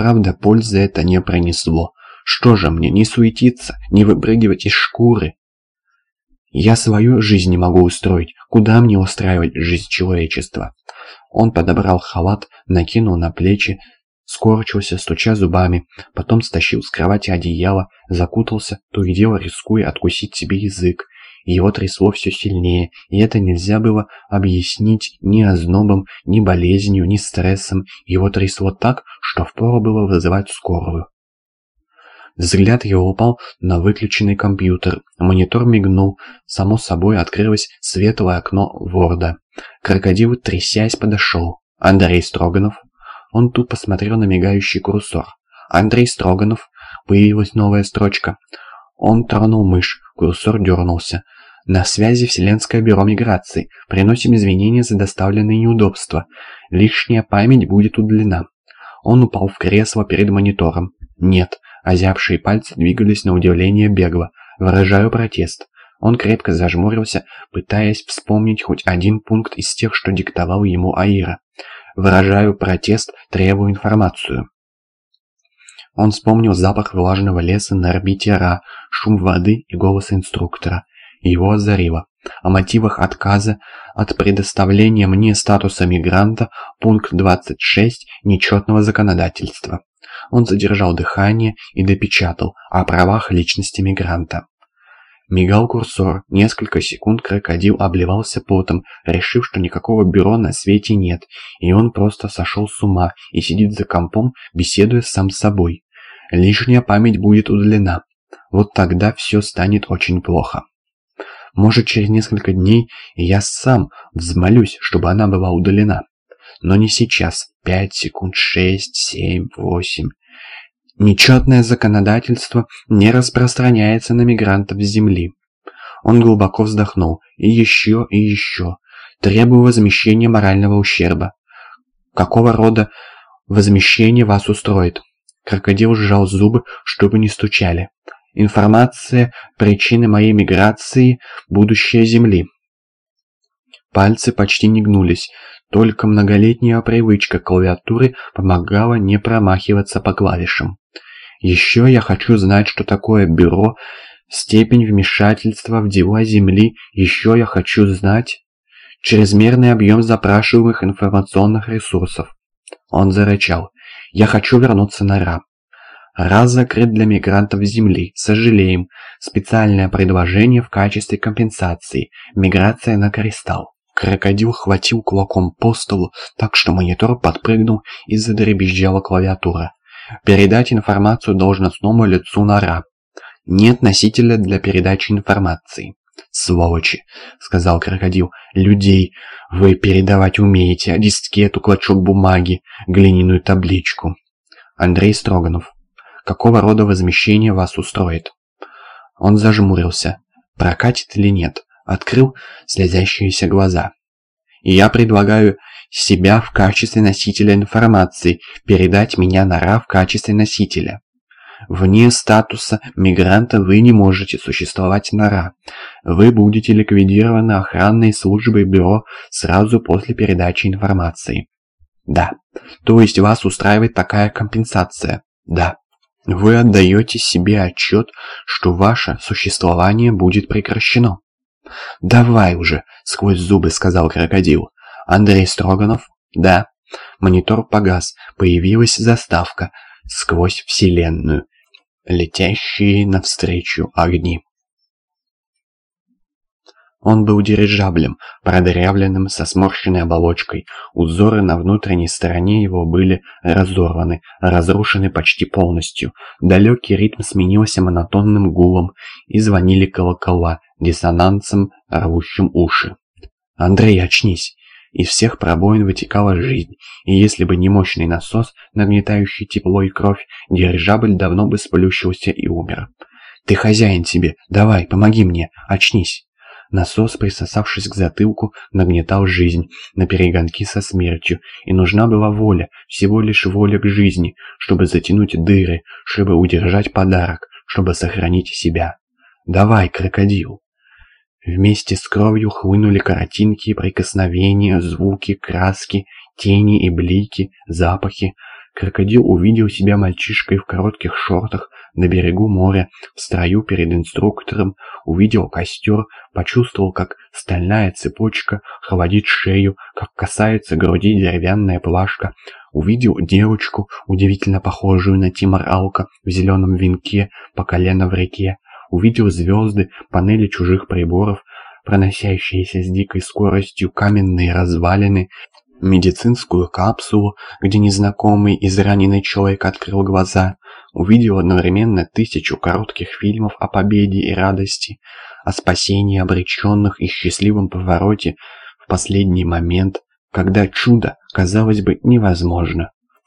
Правда, пользы это не пронесло. Что же мне, не суетиться, не выпрыгивать из шкуры? Я свою жизнь не могу устроить. Куда мне устраивать жизнь человечества? Он подобрал халат, накинул на плечи, скорчился, стуча зубами, потом стащил с кровати одеяло, закутался, то и дело рискуя откусить себе язык. Его трясло все сильнее, и это нельзя было объяснить ни ознобом, ни болезнью, ни стрессом. Его трясло так, что впору было вызывать скорую. Взгляд его упал на выключенный компьютер. Монитор мигнул. Само собой открылось светлое окно Ворда. Крокодил, трясясь, подошел. Андрей Строганов. Он тупо смотрел на мигающий курсор. Андрей Строганов. Появилась новая строчка. Он тронул мышь. Курсор дернулся. На связи Вселенское бюро миграции. Приносим извинения за доставленные неудобства. Лишняя память будет удалена. Он упал в кресло перед монитором. Нет, озябшие пальцы двигались на удивление бегло. Выражаю протест. Он крепко зажмурился, пытаясь вспомнить хоть один пункт из тех, что диктовал ему Аира. Выражаю протест, требую информацию. Он вспомнил запах влажного леса на орбите Ра, шум воды и голос инструктора. Его озарило. О мотивах отказа от предоставления мне статуса мигранта пункт 26 нечетного законодательства. Он задержал дыхание и допечатал о правах личности мигранта. Мигал курсор, несколько секунд крокодил обливался потом, решив, что никакого бюро на свете нет, и он просто сошел с ума и сидит за компом, беседуя сам с собой. Лишняя память будет удалена. Вот тогда все станет очень плохо. Может, через несколько дней я сам взмолюсь, чтобы она была удалена. Но не сейчас. Пять секунд, шесть, семь, восемь. Нечетное законодательство не распространяется на мигрантов с земли. Он глубоко вздохнул. И еще, и еще. Требую возмещения морального ущерба. Какого рода возмещение вас устроит? Крокодил сжал зубы, чтобы не стучали. Информация причины моей миграции, будущее Земли. Пальцы почти не гнулись, только многолетняя привычка клавиатуры помогала не промахиваться по клавишам. Еще я хочу знать, что такое бюро, степень вмешательства в дела Земли. Еще я хочу знать чрезмерный объем запрашиваемых информационных ресурсов. Он зарычал. Я хочу вернуться на РА. РА закрыт для мигрантов Земли. Сожалеем. Специальное предложение в качестве компенсации. Миграция на Кристалл. Крокодил хватил кулаком по столу, так что монитор подпрыгнул и задребезжала клавиатура. Передать информацию должностному лицу НАРА. Нет носителя для передачи информации. «Сволочи!» — сказал крокодил. «Людей вы передавать умеете, а дискету, клочок бумаги, глиняную табличку». Андрей Строганов. «Какого рода возмещение вас устроит?» Он зажмурился. Прокатит или нет? Открыл слезящиеся глаза. И я предлагаю себя в качестве носителя информации, передать меня на РА в качестве носителя. Вне статуса мигранта вы не можете существовать на. Вы будете ликвидированы охранной службой бюро сразу после передачи информации. Да. То есть вас устраивает такая компенсация? Да. Вы отдаете себе отчет, что ваше существование будет прекращено. «Давай уже!» — сквозь зубы сказал крокодил. «Андрей Строганов?» «Да». Монитор погас. Появилась заставка «Сквозь вселенную». Летящие навстречу огни. Он был дирижаблем, продырявленным со сморщенной оболочкой. Узоры на внутренней стороне его были разорваны, разрушены почти полностью. Далекий ритм сменился монотонным гулом, и звонили колокола, диссонансом, рвущим уши. «Андрей, очнись!» Из всех пробоин вытекала жизнь, и если бы не мощный насос, нагнетающий тепло и кровь, дирижабль давно бы сплющился и умер. «Ты хозяин тебе, давай, помоги мне, очнись!» Насос, присосавшись к затылку, нагнетал жизнь на перегонки со смертью, и нужна была воля, всего лишь воля к жизни, чтобы затянуть дыры, чтобы удержать подарок, чтобы сохранить себя. «Давай, крокодил!» Вместе с кровью хлынули картинки, прикосновения, звуки, краски, тени и блики, запахи. Крокодил увидел себя мальчишкой в коротких шортах на берегу моря, в строю перед инструктором, увидел костер, почувствовал, как стальная цепочка холодит шею, как касается груди деревянная плашка, увидел девочку, удивительно похожую на Тимор Алка в зеленом венке по колено в реке, увидел звезды, панели чужих приборов, проносящиеся с дикой скоростью каменные развалины, медицинскую капсулу, где незнакомый израненный человек открыл глаза, увидел одновременно тысячу коротких фильмов о победе и радости, о спасении обреченных и счастливом повороте в последний момент, когда чудо, казалось бы, невозможно.